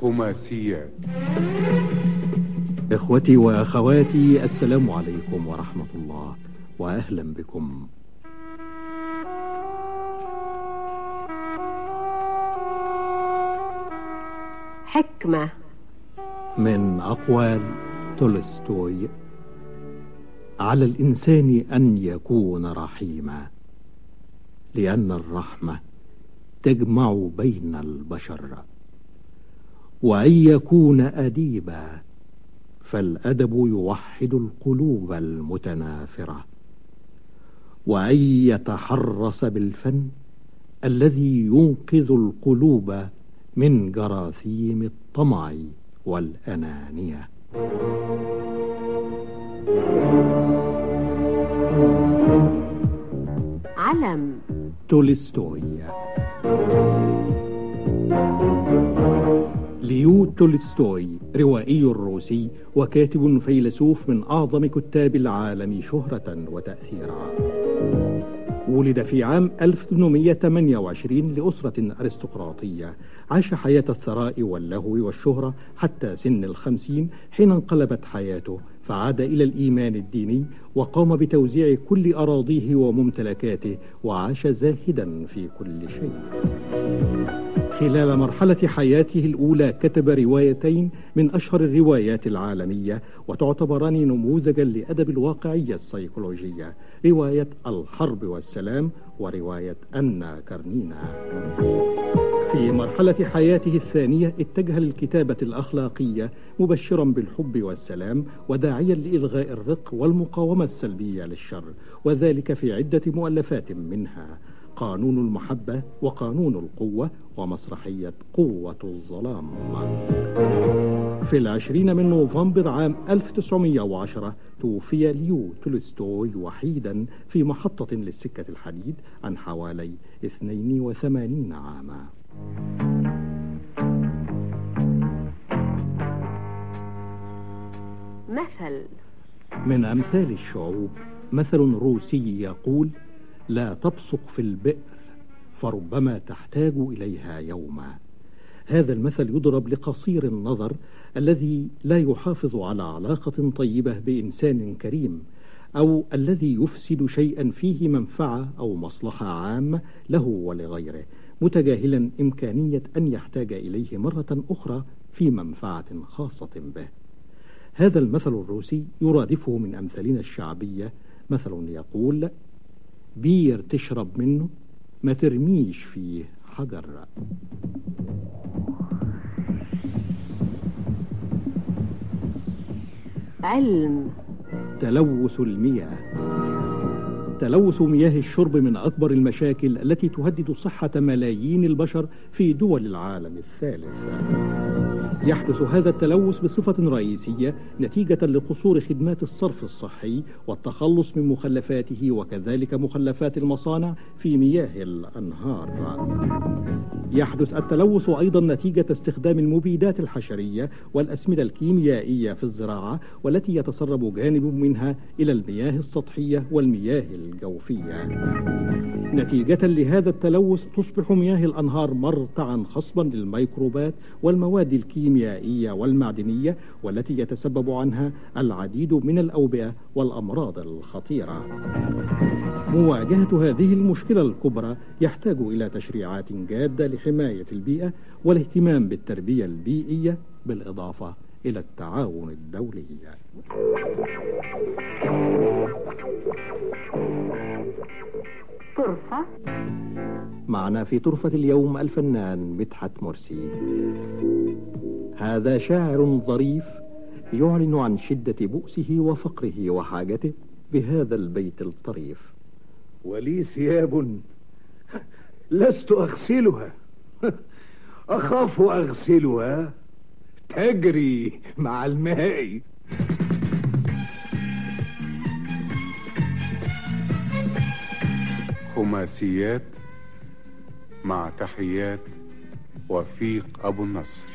خماسيات إخوتي وأخواتي السلام عليكم ورحمة الله وأهلا بكم. حكمة. من أقوال تولستوي. على الإنسان أن يكون رحيما لأن الرحمة تجمع بين البشر. وأن يكون أديبا فالأدب يوحد القلوب المتنافرة. وأن يتحرص بالفن الذي ينقذ القلوب من جراثيم الطمع والأنانية. علم. تولستوي. ليو تولستوي روائي روسي وكاتب فيلسوف من أعظم كتاب العالم شهرة وتأثيرا. ولد في عام 1828 لأسرة أرستقراطية عاش حياة الثراء واللهو والشهرة حتى سن الخمسين حين انقلبت حياته فعاد إلى الإيمان الديني وقام بتوزيع كل أراضيه وممتلكاته وعاش زاهدا في كل شيء. خلال مرحلة حياته الأولى كتب روايتين من أشهر الروايات العالمية وتعتبران نموذجا لأدب الواقعية السيكولوجية. رواية الحرب والسلام ورواية أنا كارنينا في مرحلة حياته الثانية اتجه للكتابة الأخلاقية مبشرا بالحب والسلام وداعيا لإلغاء الرق والمقاومة السلبية للشر وذلك في عدة مؤلفات منها. قانون المحبة وقانون القوة ومسرحية قوة الظلام. في العشرين من نوفمبر عام 1910 توفي ليو تولستوي وحيدا في محطة للسكة الحديد عن حوالي 82 عاما. مثل. من أمثال الشعوب مثل روسي يقول لا تبصق في البئر فربما تحتاج إليها يوما. هذا المثل يضرب لقصير النظر الذي لا يحافظ على علاقة طيبة بإنسان كريم أو الذي يفسد شيئا فيه منفعة أو مصلحة عامة له ولغيره متجاهلا إمكانية أن يحتاج إليه مرة أخرى في منفعة خاصة به. هذا المثل الروسي يرادفه من أمثالنا الشعبية مثل يقول بير تشرب منه ما ترميش فيه حجر علم. تلوث المياه. تلوث مياه الشرب من أكبر المشاكل التي تهدد صحة ملايين البشر في دول العالم الثالث. يحدث هذا التلوث بصفة رئيسية نتيجة لقصور خدمات الصرف الصحي والتخلص من مخلفاته وكذلك مخلفات المصانع في مياه الأنهار. يحدث التلوث أيضا نتيجة استخدام المبيدات الحشرية والأسمدة الكيميائية في الزراعة والتي يتسرب جانب منها إلى المياه السطحية والمياه الجوفية. نتيجة لهذا التلوث تصبح مياه الأنهار مرتعا خصبا للميكروبات والمواد الكيميائية والمعدنية والتي يتسبب عنها العديد من الأوبئة والأمراض الخطيرة. مواجهة هذه المشكلة الكبرى يحتاج إلى تشريعات جادة لحماية البيئة والاهتمام بالتربية البيئية بالإضافة إلى التعاون الدولي. طرفة. معنا في طرفة اليوم الفنان مدحت مرسي. هذا شاعر ظريف يعلن عن شدة بؤسه وفقره وحاجته بهذا البيت الطريف. ولي ثياب لست أغسلها. أخاف أغسلها. تجري مع الماء. خماسيات مع تحيات وفيق أبو النصر.